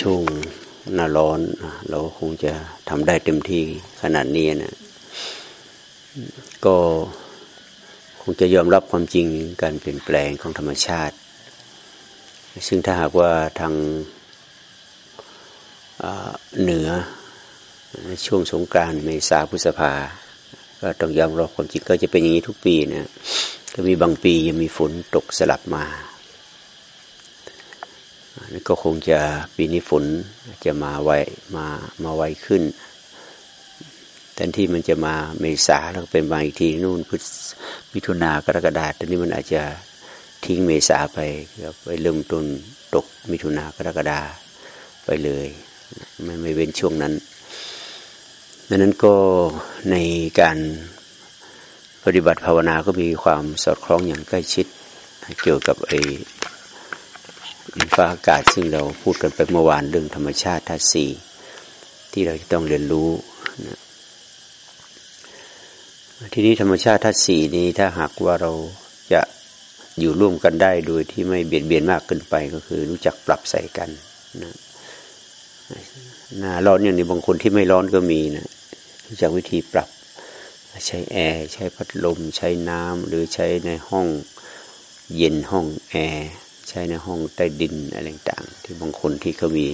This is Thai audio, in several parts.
ช่วงหน้าร้อน เราคงจะทำได้เต็มที่ขนาดนี้นะก็คงจะยอมรับความจริงการเปลี่ยนแปลงของธรรมชาติ ซึ่งถ้าหากว่าทางเหนือช่วงสงกรานต์เมษาพฤษภา ก็ต้องยอมรับความจริงก็จะเป็นอย่างนี้ทุกปีนะก็มีบางปียังมีฝนตกสลับมา ก็คงจะปีนี้ฝนจะมาไวมามาไวขึ้นแทนที่มันจะมาเมษาแล้วเป็นมาอีกทีนู่นพฤษมิถุนากรกฎาตอนนี้มันอาจจะทิ้งเมษาไปไปเริ่มต้นตกมิถุนากรกฎาไปเลยไม่ไม่เว้นช่วงนั้นดังนั้นก็ในการปฏิบัติภาวนาก็มีความสอดคล้องอย่างใกล้ชิด เกี่ยวกับไอ อินฟ้าอากาศ ซึ่งเราพูดกันไปเมื่อวานเรื่องธรรมชาติธาตุสี่ที่เราต้องเรียนรู้นะทีนี้ธรรมชาติธาตุสี่นี้ถ้าหากว่าเราจะอยู่ร่วมกันได้โดยที่ไม่เบียดเบียนมากเกินไปก็คือ รู้จักปรับใส่กันนะหน้าร้อนอย่างนี้บางคนที่ไม่ร้อนก็มีนะรู้จักวิธีปรับใช้แอร์ใช้พัดลม ใช้น้ำหรือใช้ในห้องเย็นห้องแอร์ ใช้ในห้องใต้ดินอะไรต่างที่บางคนที่เขามี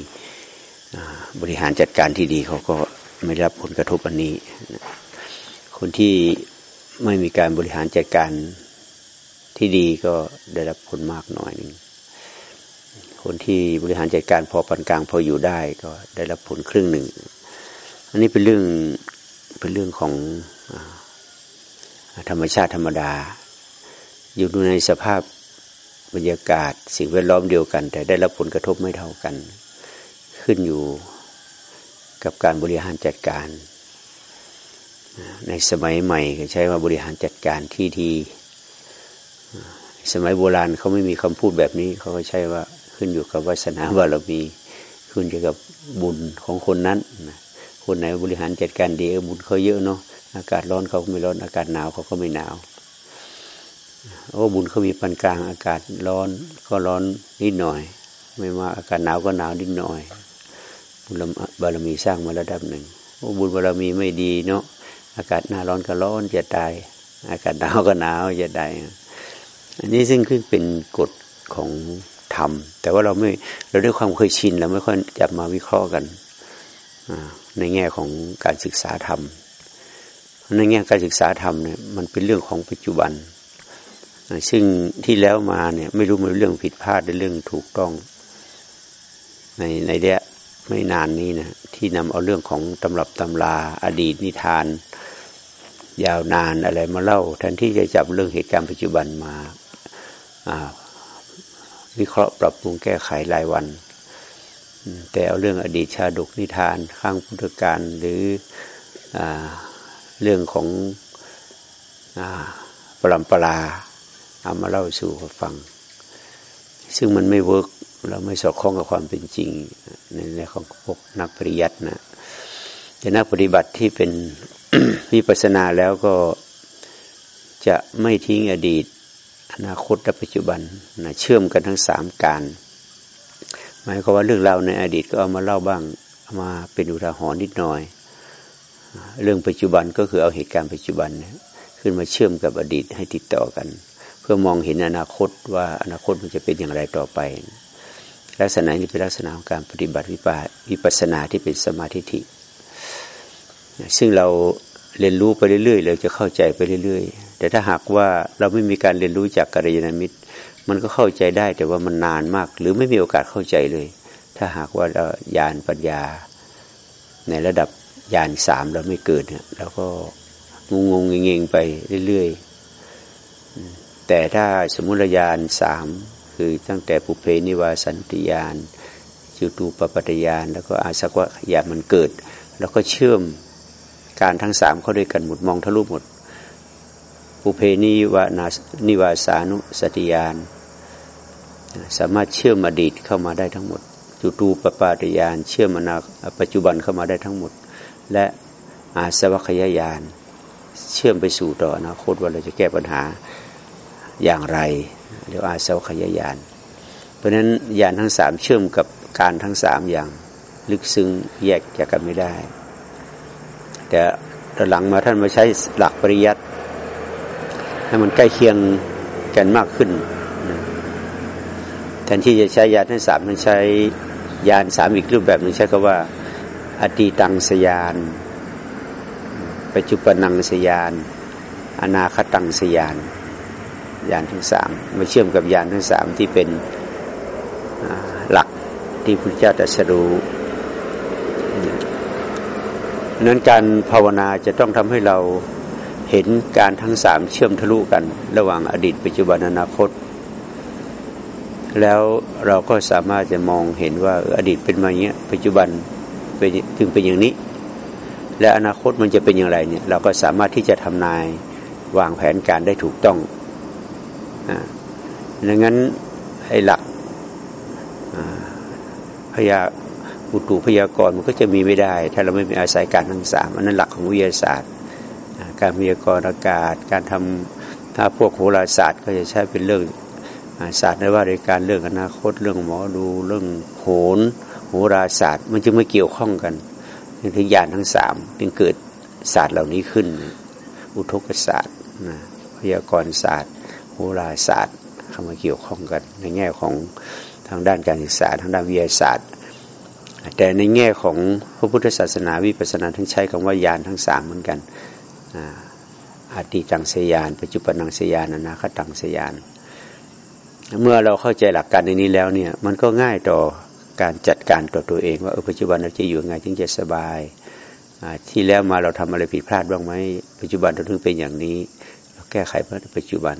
บริหารจัดการที่ดีเขาก็ไม่รับผลกระทบอันนี้ คนที่ไม่มีการบริหารจัดการที่ดีก็ได้รับผลมากหน่อยหนึ่งคนที่บริหารจัดการพอปานกลางพออยู่ได้ก็ได้รับผลครึ่งหนึ่ง อันนี้เป็นเรื่องเป็นเรื่องของธรรมชาติธรรมดา อยู่ในสภาพ บรรยากาศ สิ่งแวดล้อมเดียวกัน แต่ได้รับผลกระทบไม่เท่ากัน ขึ้นอยู่กับการบริหารจัดการ ในสมัยใหม่ใช้ว่าบริหารจัดการที่ที่สมัยโบราณเขาไม่มีคำพูดแบบนี้เขาใช้ว่าขึ้นอยู่กับวาสนาบารมีขึ้นอยู่กับบุญของคนนั้นคนไหนบริหารจัดการดีบุญเขาเยอะเนาะอากาศร้อนเขาก็ไม่ร้อนอากาศหนาวเขาก็ไม่หนาว โอ้บุญเขามีปานกลางอากาศร้อนก็ร้อนนิดหน่อย ไม่มาอากาศหนาวก็หนาวนิดหน่อย บุญบารมีสร้างมาระดับหนึ่งโอ้บุญบารมีไม่ดีเนาะอากาศหน้าร้อนก็ร้อนจะตาย อากาศหนาวก็หนาวจะตายอันนี้ซึ่งขึ้นเป็นกฎของธรรม แต่ว่าเราไม่เราด้วยความเคยชินเราไม่ค่อยจับมาวิเคราะห์กันในแง่ของการศึกษาธรรมในแง่การศึกษาธรรมเนี่ยมันเป็นเรื่องของปัจจุบัน ซึ่งที่แล้วมาเนี่ย ไม่รู้มันเรื่องผิดพลาดหรือเรื่องถูกต้อง ในในเดียไม่นานนี้นะที่นำเอาเรื่องของตำรับตำราอดีตนิทาน ยาวนานอะไรมาเล่าแทนที่จะจับเรื่องเหตุการณ์ปัจจุบันมาวิเคราะห์ปรับปรุงแก้ไขรายวัน แต่เอาเรื่องอดีตชาดกนิทานข้างพุทธการหรืออเรื่องของอปรำปรา เอามาเล่าสู่ฟัง ซึ่งมันไม่เวิร์กเราไม่สอดคล้องกับความเป็นจริงในเรื่องของพวกนักปริยัตินะแต่นักปฏิบัติที่เป็นวิปัสนาแล้วก็จะไม่ทิ้งอดีต อนาคตและปัจจุบันนะเชื่อมกันทั้งสามการหมายความว่าเรื่องราวในอดีตก็เอามาเล่าบ้างามาเป็นอุทาหรณ์นิดหน่อย เรื่องปัจจุบันก็คือเอาเหตุการณ์ปัจจุบันขึ้นมาเชื่อมกับอดีตให้ติดต่อกัน เพื่อมองเห็นอนาคตว่าอนาคตมันจะเป็นอย่างไรต่อไป ลักษณะนี้เป็นลักษณะของการปฏิบัติวิปวิปัสนาที่เป็นสมาธิิซึ่งเราเรียนรู้ไปเรื่อยๆเราจะเข้าใจไปเรื่อยๆ แต่ถ้าหากว่าเราไม่มีการเรียนรู้จากกัลยาณมิตร มันก็เข้าใจได้แต่ว่ามันนานมาก หรือไม่มีโอกาสเข้าใจเลย ถ้าหากว่าเราญาณปัญญา ในระดับญาณสามเราไม่เกิดเนี่ยเราก็งงงเงงไปเรื่อยๆ แต่ถ้าสมุรยานสามคือตั้งแต่ปุเพนิวาสันติยานจุตูปปัตยาน แล้วก็อาสกวะยามันเกิด แล้วก็เชื่อมการทั้งสามเข้าด้วยกันหมดมองทะลุหมดปุเพนิวานานิวาสานุสติยาน สามารถเชื่อมอดีตเข้ามาได้ทั้งหมดจุตูปปาตยาน เชื่อมอนาปัจจุบันเข้ามาได้ทั้งหมด และอาสวัคยายาน เชื่อมไปสู่ต่ออนาคตว่าเราจะแก้ปัญหา อย่างไรเรียกอาสวขยายาน เพราะฉะนั้นยานทั้งสามเชื่อมกับการทั้งสามอย่างลึกซึ้งแยกจากกันไม่ได้ แต่ตอนหลังมาท่านมาใช้หลักปริยัติให้มันใกล้เคียงกันมากขึ้นแทนที่จะใช้ยานทั้งสามมันใช้ยานสามอีกรูปแบบหนึ่งใช้คำว่าอดีตังสยานปัจจุบันังสยาน อนาคตังสยาน ยานทั้งสามมาเชื่อมกับยานทั้งสามที่เป็นหลักที่พุทธเจ้าตรัสรู้นั้นการภาวนาจะต้องทำให้เราเห็นการทั้งสามเชื่อมทะลุกัน ระหว่างอดีตปัจจุบันอนาคต แล้วเราก็สามารถจะมองเห็นว่าอดีตเป็นมาอย่างนี้ปัจจุบันเป็นถึงเป็นอย่างนี้ และอนาคตมันจะเป็นอย่างไรเนี่ยเราก็สามารถที่จะทำนายวางแผนการได้ถูกต้อง ดังนั้นไอ้หลักพยาอุตุพยากรณ์มันก็จะมีไม่ได้ ถ้าเราไม่มีอาศัยการทั้งสามอันนั้นหลักของวิทยาศาสตร์ การพยากรณ์อากาศ การทำถ้าพวกโหราศาสตร์ก็จะใช้เป็นเรื่องศาสตร์ในว่าในการเรื่องอนาคตเรื่องหมอดูเรื่องโหนโหราศาสตร์ มันจึงไม่เกี่ยวข้องกันถึงยานทั้งสามจึงเกิดศาสตร์เหล่านี้ขึ้น อุทกศาสตร์พยากรณ์ศาสตร์ โหราศาสตร์เข้ามาเกี่ยวข้องกัน ในแง่ของทางด้านการศึกษาทางด้านวิทยาศาสตร์ แต่ในแง่ของพระพุทธศาสนาวิปัสสนาท่านใช้คำว่ายานทั้งสามเหมือนกันอาติตังสยาน ปัจจุบันังสยานอนาคตังสยาน เมื่อเราเข้าใจหลักการในนี้แล้วเนี่ยมันก็ง่ายต่อการจัดการต่อตัวเองว่าเออปัจจุบันเราจะอยู่ยังไงจึงจะสบายที่แล้วมาเราทำอะไรผิดพลาดบ้างไหมปัจจุบันเราถึงเป็นอย่างนี้ เราแก้ไขเพื่อปัจจุบัน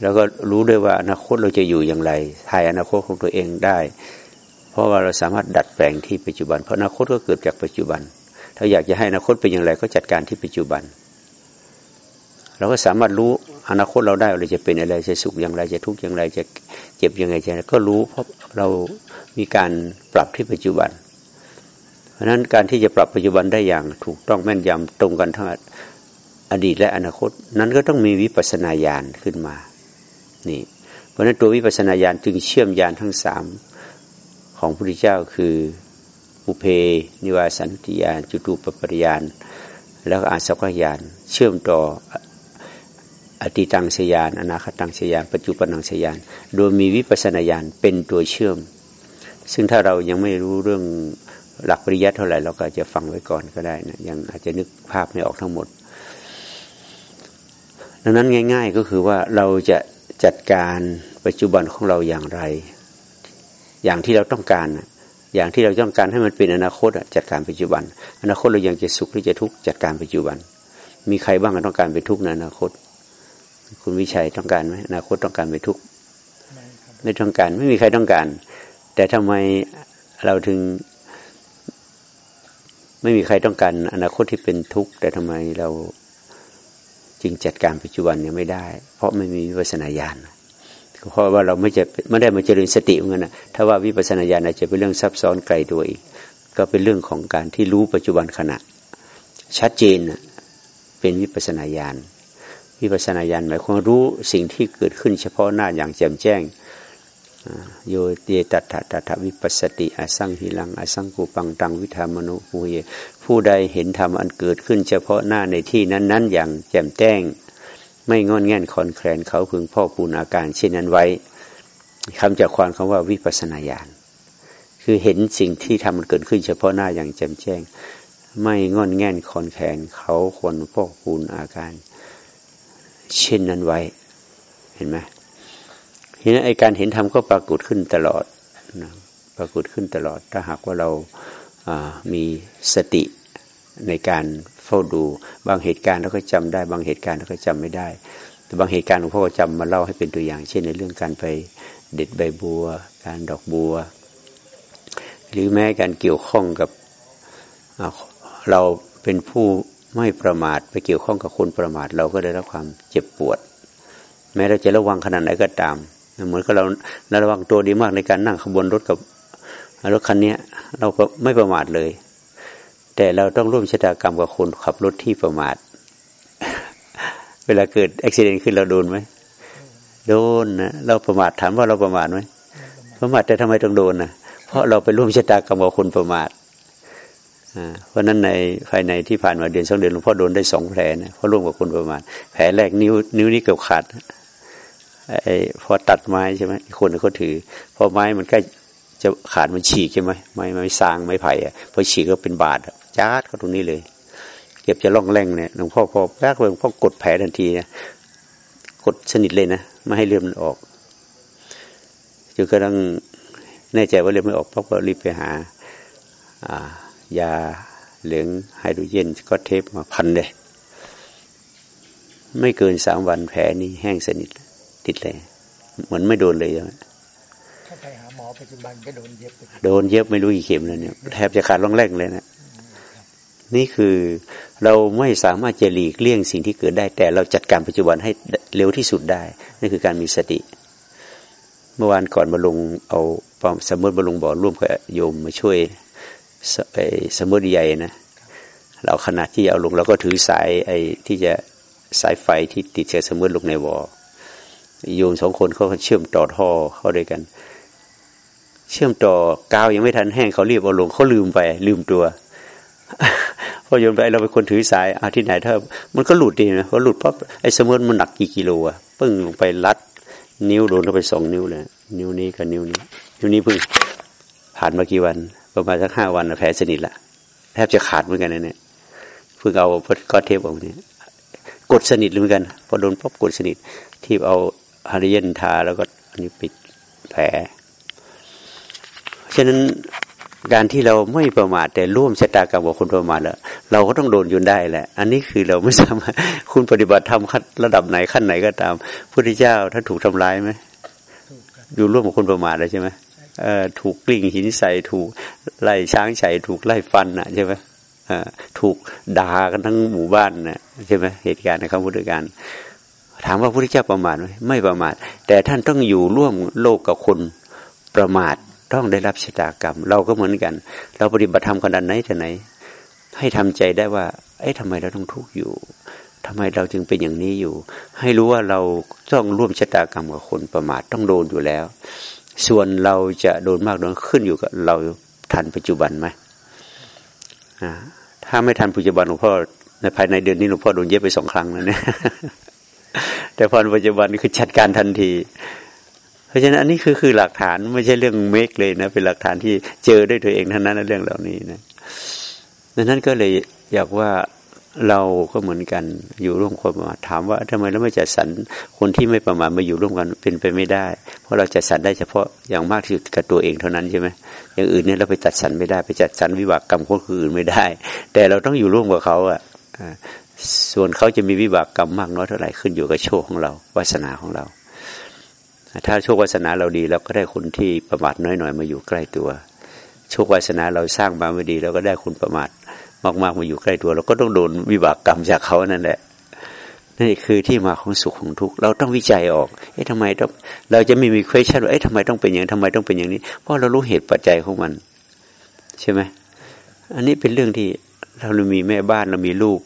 แล้วก็รู้ด้วยว่าอนาคตเราจะอยู่อย่างไรทายอนาคตของตัวเองได้ เพราะว่าเราสามารถดัดแปลงที่ปัจจุบัน เพราะอนาคตก็เกิดจากปัจจุบัน ถ้าอยากจะให้อนาคตเป็นอย่างไรก็จัดการที่ปัจจุบัน เราก็สามารถรู้อนาคตเราได้เราจะเป็นอะไรจะสุขอย่างไรจะทุกข์อย่างไรจะเจ็บยังไงจะก็รู้เพราะเรามีการปรับที่ปัจจุบัน เพราะฉะนั้นการที่จะปรับปัจจุบันได้อย่างถูกต้องแม่นยำตรงกันทั้งอดีตและอนาคต นั้นก็ต้องมีวิปัสสนาญาณขึ้นมา นี่ เพราะนั้นตัววิปัสนาญาณจึงเชื่อมญาณทั้งสามของพระพุทธเจ้าคืออุเพนิวาสันติญาณจุตูปปริยานแล้วก็อาสกญาณเชื่อมต่ออติตังสยาน อนาคตังสยาน ปัจจุบันังสยาน โดยมีวิปัสนาญาณเป็นตัวเชื่อม ซึ่งถ้าเรายังไม่รู้เรื่องหลักปริยัติเท่าไหร่เราก็จะฟังไว้ก่อนก็ได้นะยังอาจจะนึกภาพไม่ออกทั้งหมด ดังนั้นง่าย ๆก็คือว่าเราจะ จัดการปัจจุบันของเราอย่างไร อย่างที่เราต้องการ อย่างที่เราต้องการให้มันเป็นอนาคตจัดการปัจจุบัน อนาคตเรายังจะสุขหรือจะทุกข์จัดการปัจจุบัน มีใครบ้างต้องการเป็นทุกข์ในอนาคต คุณวิชัยต้องการไหมอนาคตต้องการเป็นทุกข์ไม่ต้องการไม่มีใครต้องการ แต่ทำไมเราถึง ไม่มีใครต้องการ อนาคตที่เป็นทุกข์แต่ทำไมเรา จึงจัดการปัจจุบันยังไม่ได้ เพราะไม่มีวิปัสนาญาณเพราะว่าเราไม่จะไม่ได้มาเจริญสติเหมือนกันนะถ้าว่าวิปัสนาญาณอาจจะเป็นเรื่องซับซ้อนไกลตัวอีก ก็เป็นเรื่องของการที่รู้ปัจจุบันขณะ ชัดเจนเป็นวิปัสนาญาณวิปัสนาญาณหมายความรู้สิ่งที่เกิดขึ้นเฉพาะหน้าอย่างแจ่มแจ้ง โยเตตัตถะตถวิปัสสติอสังหิลังอสังกูปังตังวิธามนุภูเยผู้ใดเห็นธรรมอันเกิดขึ้นเฉพาะหน้าในที่นั้นๆ อย่างแจ่มแจ้ง ไม่งอนแง่นคอนแคลนเขาพึงพ่อปูนอาการ เช่นนั้นไว้คำจากความคำว่าวิปัสนาญาณคือเห็นสิ่งที่ทำมันเกิดขึ้นเฉพาะหน้าอย่างแจ่มแจ้ง ไม่งอนแง่นคอนแคลนเขาควรพ่อปูนอาการ เช่นนั้นไว้ เห็นไหม ทีนี้นไอการเห็นธรรมก็ปรากฏขึ้นตลอดนะปรากฏขึ้นตลอด ถ้าหากว่าเรามีสติในการเฝ้าดู บางเหตุการณ์เราก็จำได้ บางเหตุการณ์เราก็จำไม่ได้ แต่บางเหตุการณ์หลวงพ่อจำมาเล่าให้เป็นตัวอย่าง เช่นในเรื่องการไปเด็ดใบบัว การดอกบัว หรือแม้การเกี่ยวข้องกับเราเป็นผู้ไม่ประมาทไปเกี่ยวข้องกับคนประมาท เราก็ได้รับความเจ็บปวด แม้เราจะระวังขนาดไหนก็ตาม เหมือนกับเราระวังตัวดีมากในการนั่งขบวนรถกับรถคันนี้เราไม่ประมาทเลย แต่เราต้องร่วมชะตากรรมกับคนขับรถที่ประมาท เวลาเกิดอุบิเหตุขึ้นเราโดนไหมโดนนะเราประมาทถามว่าเราประมาทไหมประมาทแต่ทำไมต้องโดนนะเพเพราะเราไปร่วมชะตากรรมกับคนประมาทเพราะนั้นในภายในที่ผ่านมาเดือนสองเดือนหลวงพ่อโดนได้สองแผลนะเพราะร่วมกับคนประมาทแผลแรกนิ้วนิ้วนี้เกือบขาด ไอ้พอตัดไม้ใช่ไหมคนเขาถือ พอไม้มันใกล้จะขาดมันฉีกใช่ไหมไม้ไม้สร้างไม้ไผ่อะพอฉีกก็เป็นบาดจ้าดเขาตรงนี้เลย เก็บจะล่องแรงเนี่ยหลวงพ่อพอแรกเลยหลวงพ่อกดแผลทันทีนะกดสนิทเลยนะไม่ให้เลือดมันออกจนกระทั่งแน่ใจว่าเลือดไม่ออกปั๊บก็รีบไปหายาเหลืองไฮโดรเจนก็เทปมาพันเลยไม่เกินสามวันแผลนี้แห้งสนิท ติดเลย เหมือนไม่โดนเลยใช่ไหมถ้าไปหาหมอปัจจุบันก็โดนเย็บโดนเย็บไม่รู้กี่เข็มแล้วเนี่ยแทบจะขาดร่องแรกเลยนะนี่คือเราไม่สามารถจะหลีกเลี่ยงสิ่งที่เกิดได้ แต่เราจัดการปัจจุบันให้เร็วที่สุดได้นี่คือการมีสติ เมื่อวานก่อนมาลงเอาสมมติมาลงบ่อร่วมกับโยมมาช่วยสมมติใหญ่นะเราขนาดที่เอาลงเราก็ถือสายไอ้ที่จะสายไฟที่ติดเชื้อสมมติลงในบ่อ โยมสองคนเขาเชื่อมต่อท่อเข้าด้วยกัน เชื่อมต่อกาวยังไม่ทันแห้งเขารีบเอาลงเขาลืมไป ลืมตัวพอโยนไปเราเป็นคนถือสายอาที่ไหนถ้ามันก็หลุดดีนะพอหลุดปั๊บไอ้สมมติมันหนักกี่กิโลอะปึ้งลงไปรัด นิ้วโดนเข้าไปสองนิ้วเลยนิ้วนี้กับนิ้วนี้ นิ้วนี้เพิ่งผ่านมากี่วัน ประมาณสักห้าวันแผลสนิทละแทบจะขาดเหมือนกันนะเนี่ยเพิ่งเอาก็เทปออกเนี่ยกดสนิทเหมือนกัน พอโดนปั๊บกดสนิทที่เอา ฮาริเยนทาแล้วก็อันนี้ปิดแผลฉะนั้นการที่เราไม่ประมาทแต่ร่วมชะตากรรมกับคนประมาทแล้วเราก็ต้องโดนยุนได้แหละ อันนี้คือเราไม่สามารถคุณปฏิบัติธรรมระดับไหนขั้นไหนก็ตามพุทธเจ้าท่านถูกทำร้ายไหมอยู่ร่วมกับคนประมาทเลยใช่ไหมถูกกลิ้งหินใส่ถูกไล่ช้างใส่ถูกไล่ฟันนะใช่ไหมถูกด่ากันทั้งหมู่บ้านนะใช่ไหมเหตุการณ์ในคำพุทธการ ถามว่าพระพุทธเจ้าประมาทไหมไม่ประมาทแต่ท่านต้องอยู่ร่วมโลกกับคนประมาทต้องได้รับชะตากรรม เราก็เหมือนกัน เราปฏิบัติธรรมขนาดไหนแต่ไหน ให้ทำใจได้ว่า เอ้ทำไมเราต้องทุกข์อยู่ทำไมเราจึงเป็นอย่างนี้อยู่ ให้รู้ว่าเราต้องร่วมชะตากรรมกับคนประมาทต้องโดนอยู่แล้ว ส่วนเราจะโดนมากโดนขึ้นอยู่กับเราทันปัจจุบันไหมถ้าไม่ทันปัจจุบันหลวงพ่อในภายในเดือนนี้หลวงพ่อโดนเย็บไปสองครั้งแล้วเนี่ย แต่พอปัจจุบันคือจัดการทันที เพราะฉะนั้นอันนี้คือคือหลักฐานไม่ใช่เรื่องเมกเลยนะ เป็นหลักฐานที่เจอด้วยตัวเองท่านั้นเรื่องเหล่านี้นะดังนั้นก็เลยอยากว่าเราก็เหมือนกันอยู่ร่วมความประมาทถามว่าทำไมเราไม่จัดสรรคนที่ไม่ประมาทมาอยู่ร่วมกันเป็นไปไม่ได้ เพราะเราจัดสรรได้เฉพาะอย่างมากที่สุดกับตัวเองเท่านั้นใช่ไหมอย่างอื่นเนี่ยเราไปจัดสรรไม่ได้ ไปจัดสรรวิบากกรรมคนอื่นไม่ได้ แต่เราต้องอยู่ร่วมกับเขาอะ ส่วนเขาจะมีวิบากกรรมมากน้อยเท่าไหร่ขึ้นอยู่กับโชคของเราวาสนาของเรา ถ้าโชควาสนาเราดีเราก็ได้คนที่ประมาทน้อยหน่อยมาอยู่ใกล้ตัว โชควาสนาเราสร้างมาไม่ดีเราก็ได้คนประมาทมากๆมาอยู่ใกล้ตัว เราก็ต้องโดนวิบากกรรมจากเขานั่นแหละนี่คือที่มาของสุขของทุกข์เราต้องวิจัยออก เอ๊ะทำไมต้องเราจะไม่มี question ว่าเอ๊ะทำไมต้องเป็นอย่างทำไมต้องเป็นอย่างนี้ เพราะเรารู้เหตุปัจจัยของมัน ใช่ไหมอันนี้เป็นเรื่องที่เรามีแม่บ้านเรามีลูก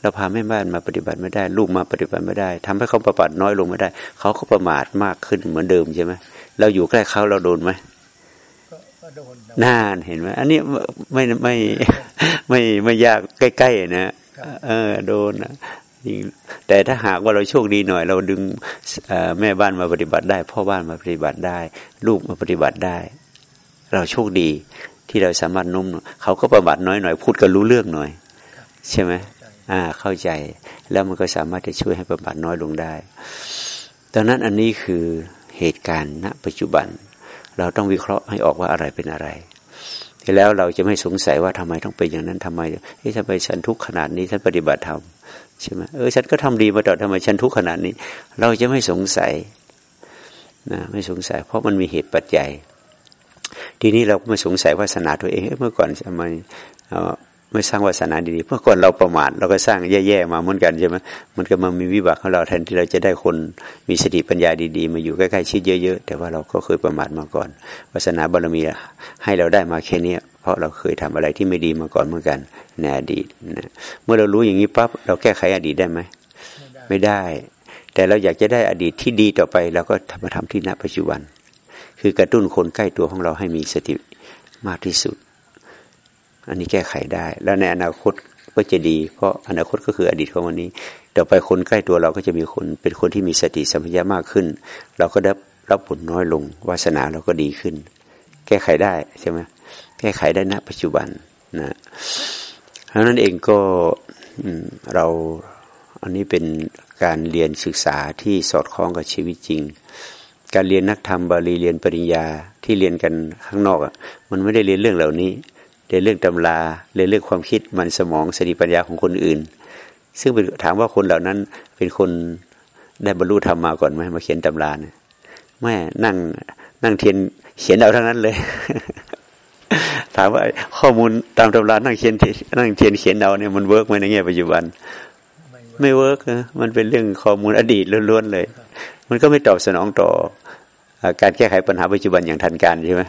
เราพาแม่บ้านมาปฏิบัติไม่ได้ ลูกมาปฏิบัติไม่ได้ทำให้เขาประมาทน้อยลงไม่ได้ เขาก็ประมาทมากขึ้นเหมือนเดิมใช่ไหมเราอยู่ใกล้เขาเราโดนไหมน่านเห็นไหมอันนี้ไม่ไม่ไม่ไม่ยากใกล้ๆนะเออโดนนะแต่ถ้าหากว่าเราโชคดีหน่อย เราดึงแม่บ้านมาปฏิบัติได้ พ่อบ้านมาปฏิบัติได้ ลูกมาปฏิบัติได้ เราโชคดีที่เราสามารถนุ่มเขาก็ประมาทน้อยหน่อยพูดกันรู้เรื่องหน่อย ใช่ไหม อ่าเข้าใจ แล้วมันก็สามารถจะช่วยให้ประมาทน้อยลงได้ดังนั้นอันนี้คือเหตุการณ์ณปัจจุบัน เราต้องวิเคราะห์ให้ออกว่าอะไรเป็นอะไรทีแล้วเราจะไม่สงสัยว่าทำไมต้องเป็นอย่างนั้นทำไมเฮ้ยทำไมฉันทุกข์ขนาดนี้ฉันปฏิบัติธรรมใช่ไหมเออฉันก็ทำดีมาตลอดทำไมฉันทุกข์ขนาดนี้ เราจะไม่สงสัยนะไม่สงสัย เพราะมันมีเหตุปัจจัย ทีนี้เราก็ไม่สงสัยวาสนาตัวเองเมื่อก่อนทำไม ไม่สร้างวาสนาดีๆเมื่อก่อนเราประมาทเราก็สร้างแย่ๆมาเหมือนกันใช่ไหมมันก็มามีวิบากของเราแทนที่เราจะได้คนมีสติปัญญาดีๆ มาอยู่ใกล้ๆชิดเยอะๆ แต่ว่าเราก็เคยประมาทมาก่อน วาสนาบารมีให้เราได้มาแค่นี้เพราะเราเคยทำอะไรที่ไม่ดีมาก่อนเหมือนกันในอดีตนะเมื่อเรารู้อย่างนี้ปั๊บเราแก้ไขอดีตได้ไหมไม่ได้ แต่เราอยากจะได้อดีตที่ดีต่อไปเราก็ทำมาทำที่ณปัจจุบัน คือกระตุ้นคนใกล้ตัวของเราให้มีสติมากที่สุด อันนี้แก้ไขได้ แล้วในอนาคตก็จะดี เพราะอนาคตก็คืออดีตของวันนี้ต่อไปคนใกล้ตัวเราก็จะมีคนเป็นคนที่มีสติสัมปชัญญะมากขึ้น เราก็ได้รับผลน้อยลงวาสนาเราก็ดีขึ้น แก้ไขได้ใช่ไหมแก้ไขได้ณปัจจุบันนะเพราะนั้นเองก็เราอันนี้เป็นการเรียนศึกษาที่สอดคล้องกับชีวิตจริง การเรียนนักธรรมบาลีเรียนปริญญาที่เรียนกันข้างนอกอะมันไม่ได้เรียนเรื่องเหล่านี้ เรียนเรื่องตำราเรียนเรื่องความคิดมันสมองสติปัญญาของคนอื่น ซึ่งถามว่าคนเหล่านั้นเป็นคนได้บรรลุธรรมมาก่อนไหมมาเขียนตำราเนี่ยแม่นั่งนั่งเทียนเขียนเอาทั้งนั้นเลย ถามว่าข้อมูลตามตำรานั่งเขียนนั่งเทียนเขียนเอาเนี่ยมัน work ไหมในแง่ปัจจุบัน ไม่ work นะมันเป็นเรื่องข้อมูลอดีตล้วนๆเลย มันก็ไม่ตอบสนองต่อการแก้ไขปัญหาปัจจุบันอย่างทันการใช่ไหม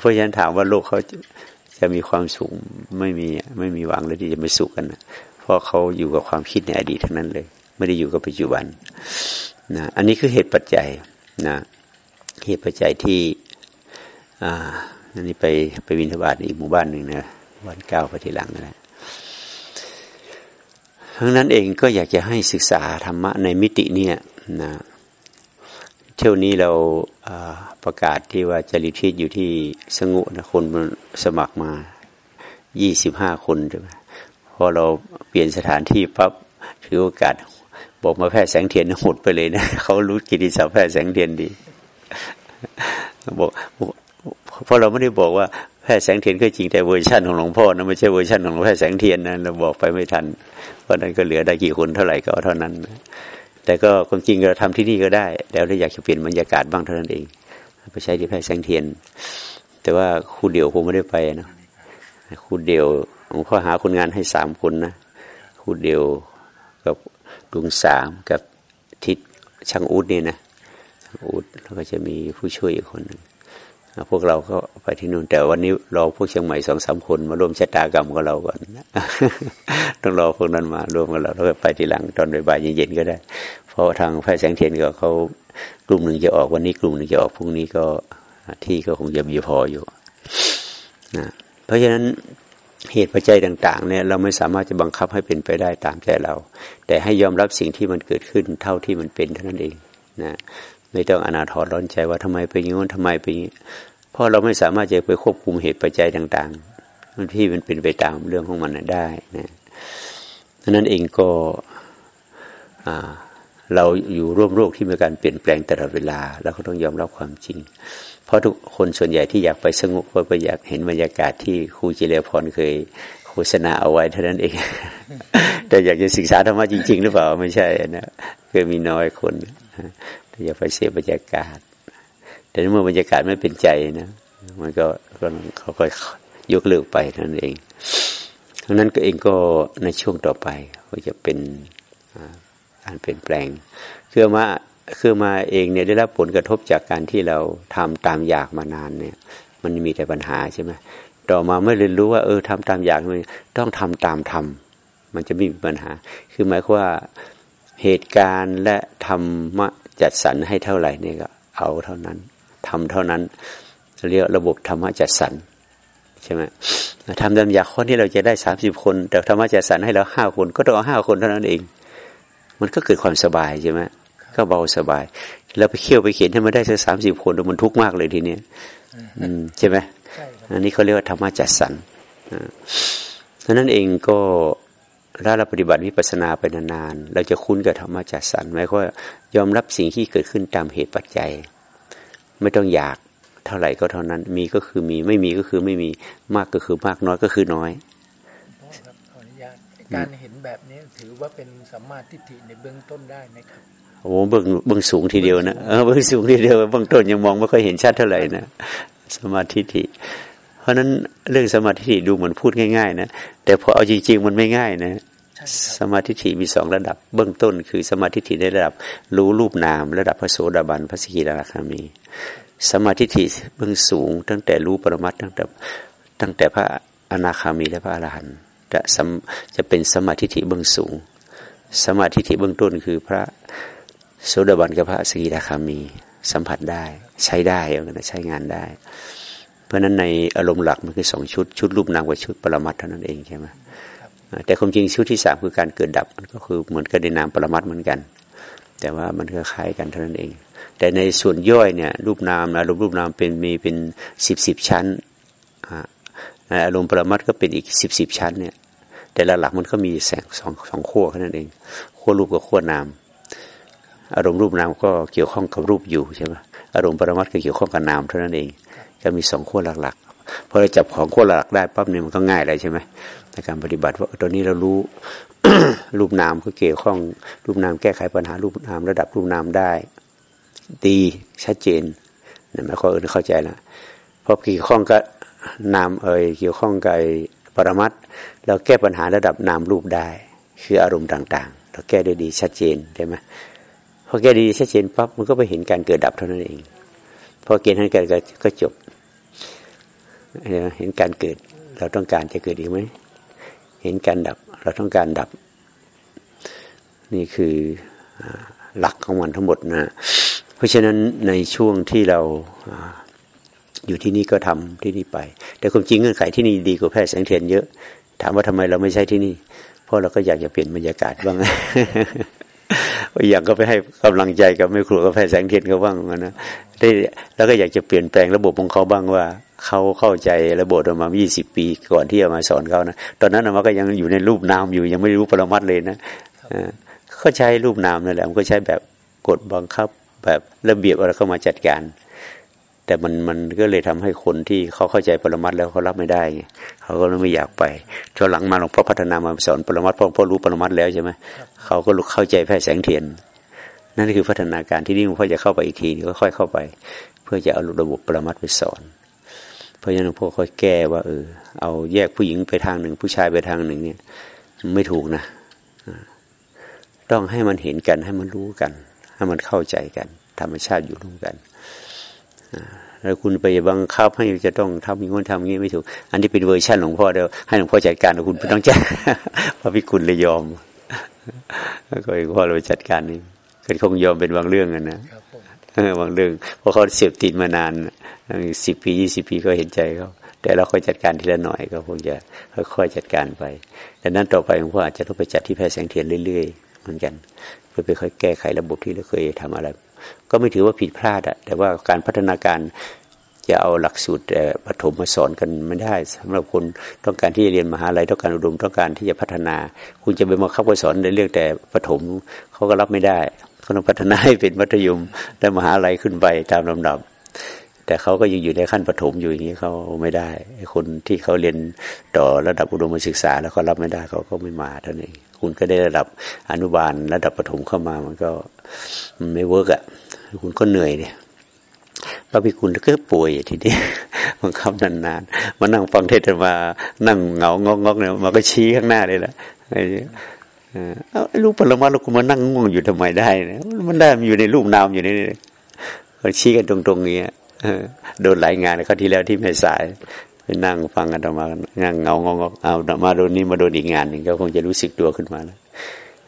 เพราะฉะนั้นถามว่าโลกเขา จะมีความสุขไม่มีไม่มีหวังเลยที่จะไม่สุขกันนะเพราะเขาอยู่กับความคิดในอดีตทั้งนั้นเลย ไม่ได้อยู่กับปัจจุบันนะอันนี้คือเหตุปัจจัยนะเหตุปัจจัยที่อ่าอันนี้ไปไปวินทบาทอีกหมู่บ้านหนึ่งนะวันเก้าไปทีหลังนะทั้งนั้นเองก็อยากจะให้ศึกษาธรรมะในมิติเนี่ยนะ เที่ยวนี้เราประกาศที่ว่าจะรีทีตอยู่ที่สงุนะคนสมัครมายี่สิบห้าคนใช่ไหมพอเราเปลี่ยนสถานที่ปั๊บถือโอกาสบอกมาแพร่แสงเทียนหมดไปเลยนะเขารู้กิตติศัพท์แพร่แสงเทียนดีบอกเพราะเราไม่ได้บอกว่าแพร่แสงเทียนก็จริงแต่เวอร์ชันของหลวงพ่อนะไม่ใช่เวอร์ชันของแพร่แสงเทียนนะเราบอกไปไม่ทันเพราะนั้นก็เหลือได้กี่คนเท่าไหร่ก็เท่านั้น แต่ก็ความจริงเราทำที่นี่ก็ได้ แล้วเราอยากจะเปลี่ยนบรรยากาศบ้างเท่านั้นเอง ไปใช้ที่แพร่แสงเทียน แต่ว่าครูเดียวคงไม่ได้ไปนะครูเดียวผมข้อหาคนงานให้สามคนนะครูเดียวกับลุงสามกับทิศช่างอุดนี่นะอุดแล้วก็จะมีผู้ช่วยอีกคนหนึ่ง พวกเราก็ไปที่นู่นแต่วันนี้รอพวกเชียงใหม่สองสามคนมาร่วมชะตากรรมกับเราก่อนต้องรอพวกนั้นมาร่วมกับเราแล้วไปทีหลังตอนบ่ายเย็นๆก็ได้ เพราะทางแพทย์แสงเทียนก็เขากลุ่มหนึ่งจะออกวันนี้กลุ่มหนึ่งจะออกพรุ่งนี้ก็ที่ก็คงจะมีพออยู่นะเพราะฉะนั้นเหตุปัจจัยต่าง ๆ เนี่ยเราไม่สามารถจะบังคับให้เป็นไปได้ตามใจเรา แต่ให้ยอมรับสิ่งที่มันเกิดขึ้นเท่าที่มันเป็นเท่านั้นเองนะ ไม่ต้องอนาถร้อนใจว่าทำไมเป็นอย่างนั้นทำไมเป็นอย่างนี้เพราะเราไม่สามารถจะไปควบคุมเหตุปัจจัยต่าง ๆ มันที่มันเป็นไปตามเรื่องของมันได้นะดังนั้นเองก็เราอยู่ร่วมโลกที่มีการเปลี่ยนแปลงตลอดเวลาแล้วก็ต้องยอมรับความจริง เพราะทุกคนส่วนใหญ่ที่อยากไปสงบเพราะอยากเห็นบรรยากาศที่ครูจิเลพรเคยโฆษณาเอาไว้เท่านั้นเอง แต่อยากจะศึกษาธรรมะจริง ๆ หรือเปล่าไม่ใช่นะเคยมีน้อยคน อย่าไปเสียบรรยากาศ แต่เมื่อบรรยากาศไม่เป็นใจนะมันก็เขาก็ยกเลิกไปนั่นเองดังนั้นก็เองก็ในช่วงต่อไปก็จะเป็นการเปลี่ยนแปลงคือมาคือมาเองเนี่ยได้รับผลกระทบจากการที่เราทำตามอยากมานานเนี่ย มันมีแต่ปัญหาใช่ไหมต่อมาไม่เรียนรู้ว่าเออทำตามอยากมันต้องทำตามทำมันจะไม่มีปัญหา คือหมายความว่าเหตุการณ์และธรรมะ จัดสรรให้เท่าไหร่เนี่ยก็เอาเท่านั้นทำเท่านั้น เรียกระบบธรรมะจัดสรรใช่ไหมทำตามอยากข้อที่เราจะได้สามสิบคน แต่ธรรมะจัดสรรให้เราห้าคนก็ต้องเอาห้าคนเท่านั้นเอง มันก็เกิดความสบายใช่ไหมก็เบาสบายเราไปเคี่ยวไปเขียนให้มันได้สักสามสิบคนมันทุกข์มากเลยทีเนี้ยใช่ไหมอันนี้เขาเรียกว่าธรรมะจัดสรรเพราะนั้นเองก็ ถ้าเราปฏิบัติวิปัสสนาไปนานๆ เราจะคุ้นกับธรรมะจัดสรรหมายความยอมรับสิ่งที่เกิดขึ้นตามเหตุปัจจัย ไม่ต้องอยากเท่าไหร่ก็เท่านั้น มีก็คือมีไม่มีก็คือไม่มีมากก็คือมากน้อยก็คือน้อยการเห็นแบบนี้ถือว่าเป็นสัมมาทิฏฐิในเบื้องต้นได้ไหมครับโอ้เบื้องเบื้องสูงทีเดียวนะเออเบื้องสูงทีเดียวเบื้องต้นยังมองไม่ค่อยเห็นชัดเท่าไหร่นะสมาธิฐิ เพราะนั้นเรื่องสมาธิดูเหมือนพูดง่ายๆนะแต่พอเอาจริง ๆ มันไม่ง่ายนะสมาธิฐิมีสองระดับ เบื้องต้นคือสมาธิฐิในระดับ รู้รูปนาม ระดับพระโสดาบันพระสกิทาคามี สมาธิฐิเบื้องสูง ตั้งแต่รู้ปรมัตตั้งแต่ตั้งแต่พระอนาคามีและพระอรหันต์จะจะเป็นสมาธิฐิเบื้องสูง สมาธิฐิเบื้องต้นคือพระโสดาบันกับพระสกิทาคามี สัมผัสได้ใช้ได้เอาใช้งานได้เพ ราะฉะนั้นในอารมณ์หลักมันคือสองชุด ชุดรูปนามกับชุดปรมัตเท่านั้นเองใช่ไหมแต่ความจริงชุดที่สามคือการเกิดดับมันก็คือเหมือนกับในนามปรมัตเหมือนกัน แต่ว่ามันคล้ายกันเท่านั้นเอง แต่ในส่วนย่อยเนี่ยรูปนามอารมณ์รูปนามเป็นมีเป็นสิบสิบชั้นอารมณ์ปรมัตก็เป็นอีกสิบสิบชั้นเนี่ยแต่ละหลักมันก็มีแสงสองสองขั้วแค่นั้นเองขั้วรูปกับขั้วนาม อารมณ์รูปนามก็เกี่ยวข้องกับรูปอยู่ใช่ไหมอารมณ์ปรมัตก็เกี่ยวข้องกับนามเท่านั้นเอง ก็มีสองขั้วหลักๆพอเราจับของขั้วหลักได้ปั๊บเนี่ยมันก็ง่ายเลยใช่ไหมในการปฏิบัติว่าตอนนี้เรารู้รูปนามก็เกี่ยวข้องรูปนามแก้ไขปัญหารูปนามระดับรูปนามได้ ดีชัดเจนนะไม่ค่อยเข้าใจละเพราะเกี่ยวข้องกับนามเอ่ยเกี่ยวข้องกับปรมัตเราแก้ปัญหาระดับนามรูปได้ คืออารมณ์ต่าง ๆ เราแก้ได้ดีชัดเจนได้ไหมพอแก้ดีชัดเจนปั๊บมันก็ไปเห็นการเกิดดับเท่านั้นเองพอเกณฑ์ให้การก็จบ เห็นการเกิด เราต้องการจะเกิดอีกไหมเห็นการดับ เราต้องการดับ นี่คือหลักของมันทั้งหมดนะเพราะฉะนั้นในช่วงที่เราอยู่ที่นี่ก็ทำที่นี่ไป แต่ความจริงเงื่อนไขที่นี่ดีกว่าแพทย์แสงเทียนเยอะ ถามว่าทำไมเราไม่ใช่ที่นี่ เพราะเราก็อยากจะเปลี่ยนบรรยากาศบ้างอย่างก็ไปให้กำลังใจกับแม่ครูกับแพทย์แสงเทียนเขาบ้างนะได้แล้วก็อยากจะเปลี่ยนแปลงระบบของเขาบ้างว่า เขาเข้าใจระบบมา20ปี ก่อนที่จะมาสอนเขานะตอนนั้นมันก็ยังอยู่ในรูปนามอยู่ ยังไม่รู้ปรมัตเลยนะเขาใช้รูปนามนั่นแหละมันก็ใช้แบบกดบังคับ แบบระเบียบอะไรเข้ามาจัดการ แต่มันมันก็เลยทำให้คนที่เขาเข้าใจปรมัตแล้วเขารับไม่ได้เขาก็เลยไม่อยากไปช่วงหลังมาหลวงพ่อพัฒนามาสอนปรมัตพ่อพ่อรู้ปรมัตแล้วใช่ไหมเขาก็เข้าใจแพร่แสงเทียนนั่นคือพัฒนาการที่นี่หลวงพ่อจะเข้าไปอีกทีก็ค่อยเข้าไป เพื่อจะเอาระบบปรมัตถ์ไปสอน เพราะฉะนั้นหลวงพ่อค่อยแก้ว่าเออเอาแยกผู้หญิงไปทางหนึ่ง ผู้ชายไปทางหนึ่งเนี่ยไม่ถูกนะ ต้องให้มันเห็นกันให้มันรู้กัน ให้มันเข้าใจกัน ธรรมชาติอยู่ร่วมกันแล้วคุณไปบังคับให้จะต้องทำอย่างนี้ทำอย่างนี้ไม่ถูก อันนี้เป็นเวอร์ชันหลวงพ่อเดียวให้หลวงพ่อจัดการคุณไม่ต้องจัดพระพิคุณเลยยอมแล้วก็หลวงพ่อเราจัดการนี่ก็คงยอมเป็นบางเรื่องกันนะ บางเรื่องเพราะเขาเสียบติดมานานสิบปียี่สิบปีก็เห็นใจเขาแต่เราค่อยจัดการทีละหน่อยก็คงจะค่อยๆจัดการไปดังนั้นต่อไปหลวงพ่อาจจะต้องไปจัดที่แพร่แสงเทียนเรื่อยๆเหมือนกันเพื่อไปค่อยแก้ไขระบบที่เราเคยทำอะไร ก็ไม่ถือว่าผิดพลาดอะแต่ว่าการพัฒนาการจะเอาหลักสูตรปฐมมาสอนกันไม่ได้สำหรับคนต้องการที่จะเรียนมหาลัยต้องการอุดมต้องการที่จะพัฒนา คุณจะไปมาคับสอนในเรื่องแต่ปฐมเขาก็รับไม่ได้ เขาต้องพัฒนาให้เป็นมัธยมและมหาลัยขึ้นไปตามลำดับ แต่เขาก็ยังอยู่ในขั้นปฐมอยู่อย่างนี้เขาไม่ได้คนที่เขาเรียนต่อระดับอุดมศึกษา แล้วเขารับไม่ได้เขาก็ไม่มาเท่านั้นคุณก็ได้ระดับอนุบาลระดับปฐมเข้ามามันก็ไม่เวิร์กอะคุณก็เหนื่อยเนี่ยพระพิคุณก็ป่วยทีนี้มันคำนานๆมานั่งฟังเทศมานั่งเหงางอกๆเนี่ยมาก็ชี้ข้างหน้าเลยละไอ้ เอาลูกปรมาแล้วคุณมานั่งง่วงอยู่ทำไมได้เนี่ยมันได้มันอยู่ในรูปนามอยู่นี่เขาชี้กันตรงๆเงี้ยโดนหลายงานเขาที่แล้วที่ไม่สายไปนั่งฟังกันออกมานั่งเงางอกเอามาโดนนี้มาโดนอีกงานหนึ่งก็คงจะรู้สึกตัวขึ้นมาแล้ว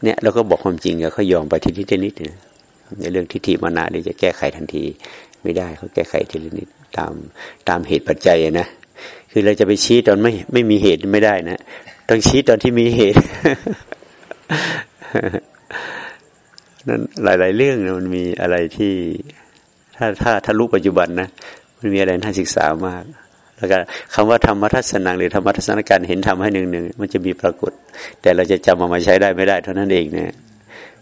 เนี่ยเราก็บอกความจริงกับเขายอมไปทีนิดนิดเนี่ยในเรื่องทิฏฐิมานะเดี๋ยวจะแก้ไขทันที ไม่ได้เขาแก้ไขทีละนิดตามตามเหตุปัจจัยนะคือเราจะไปชี้ตอนไม่ไม่มีเหตุไม่ได้นะต้องชี้ตอนที่มีเหตุ นั้นหลาย ๆ เรื่องมันมีอะไรที่ ถ้าถ้าถ้ารู้ปัจจุบันนะมันมีอะไรน่าศึกษามาก แล้วก็คำว่าธรรมทัศนังหรือธรรมทัศนการเห็นธรรมให้หนึ่งหนึ่งมันจะมีปรากฏ แต่เราจะจำเอามาใช้ได้ไม่ได้เท่านั้นเองเนะ